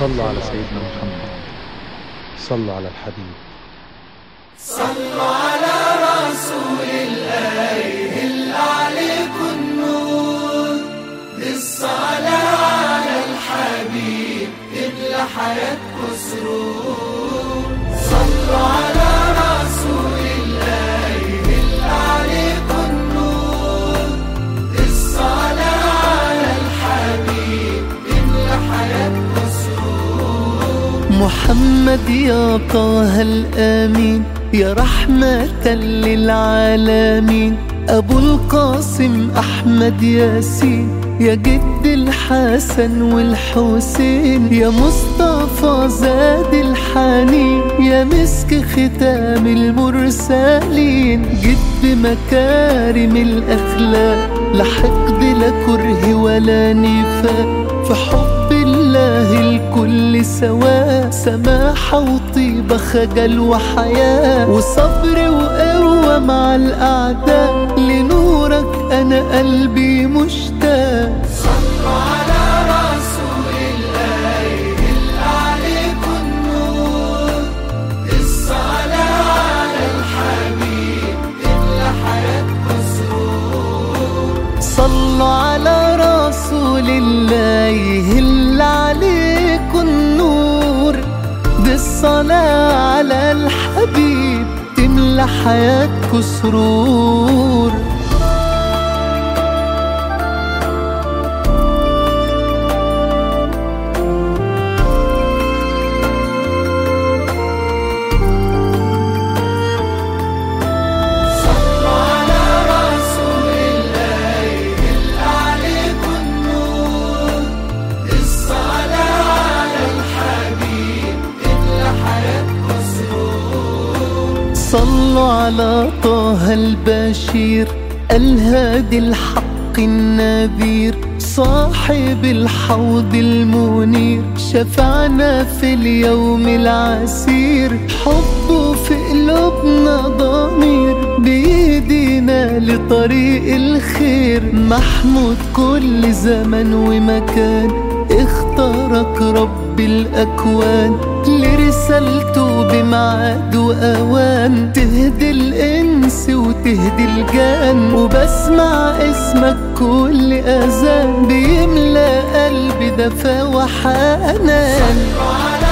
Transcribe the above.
صلوا على سيدنا محمد. صلوا على الحبيب. صلوا على رسول الله الأعلى نور بالصلاة على الحبيب ابلى حياة كسرور. صلوا على محمد يا طه الآمين يا رحمة للعالمين. أبو القاسم أحمد ياسين. يا جد الحسن والحسين يا مصطفى زاد الحنين يا مسك ختام المرسلين. جد مكارم الأخلاق لا حقد لا كره ولا نفاق. في حب الله الكل سواء سماحة وطيبة خجل وحياة وصبر وقوة مع الأعداء أنا قلبي مشتاق. صلوا على رسول الله هل عليكم النور. الصلاة على الحبيب تملى حياتكم سرور صلوا على رسول الله هل عليكم النور. دي الصلاة على الحبيب تملى حياتكم سرور. صلوا على طه البشير الهادي الحق النذير صاحب الحوض المنير. شفعنا في اليوم العسير حبه في قلوبنا ضمير. بيدينا لطريق الخير. محمود كل زمن ومكان اختارك رب الأكوان. لرسالته بميعاد وأوان. تهدي الإنس وتهدي الجان. وبسمع اسمك كل أذان. بيملى قلبي دفا وحنان. صلوا على